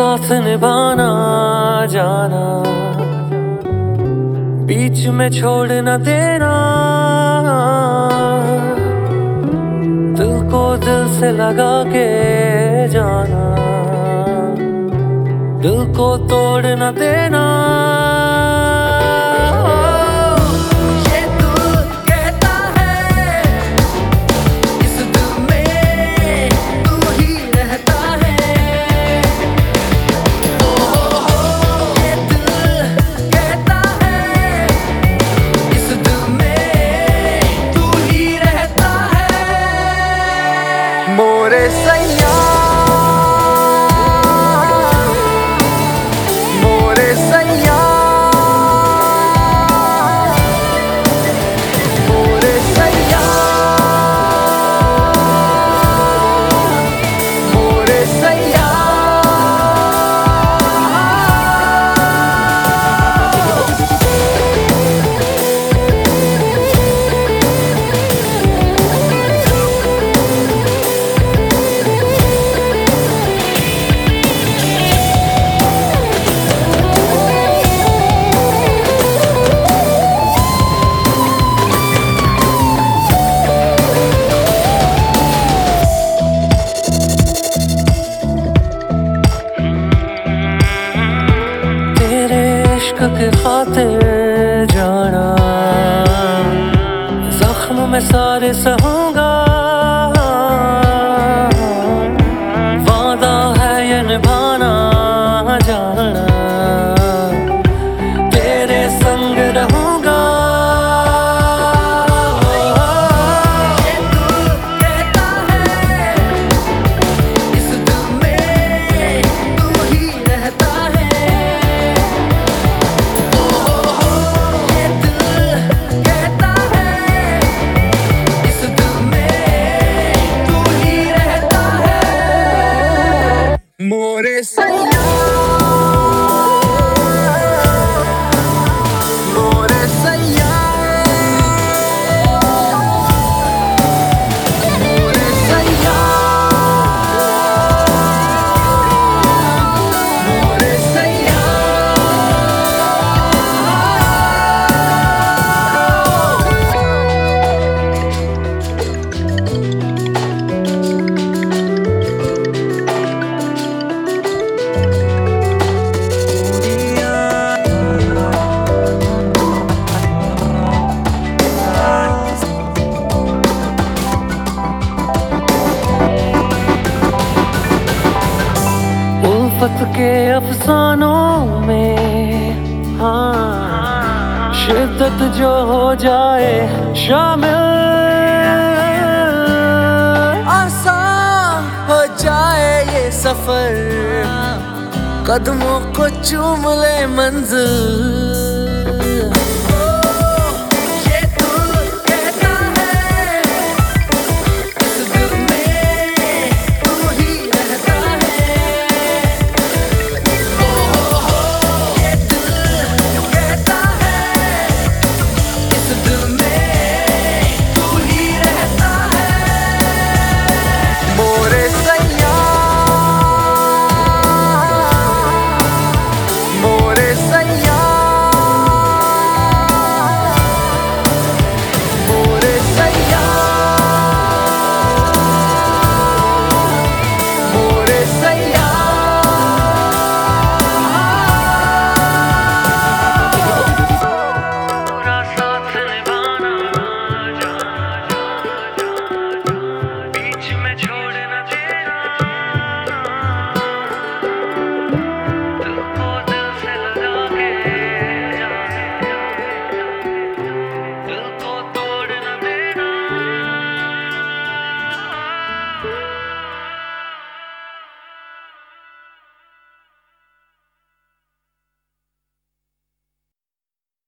साथ निभाना, जाना। बीच में छोड़ न देना। दिल को दिल से लगा के जाना। दिल को तोड़ न देना। मोरे सैया के खातिर जाना। जख्म में सारे सहूँगा I know. के अफसानों में हाँ शिद्दत जो हो जाए, शामिल। आसान हो जाए ये सफ़र, कदमों को चूम ले मंजिल।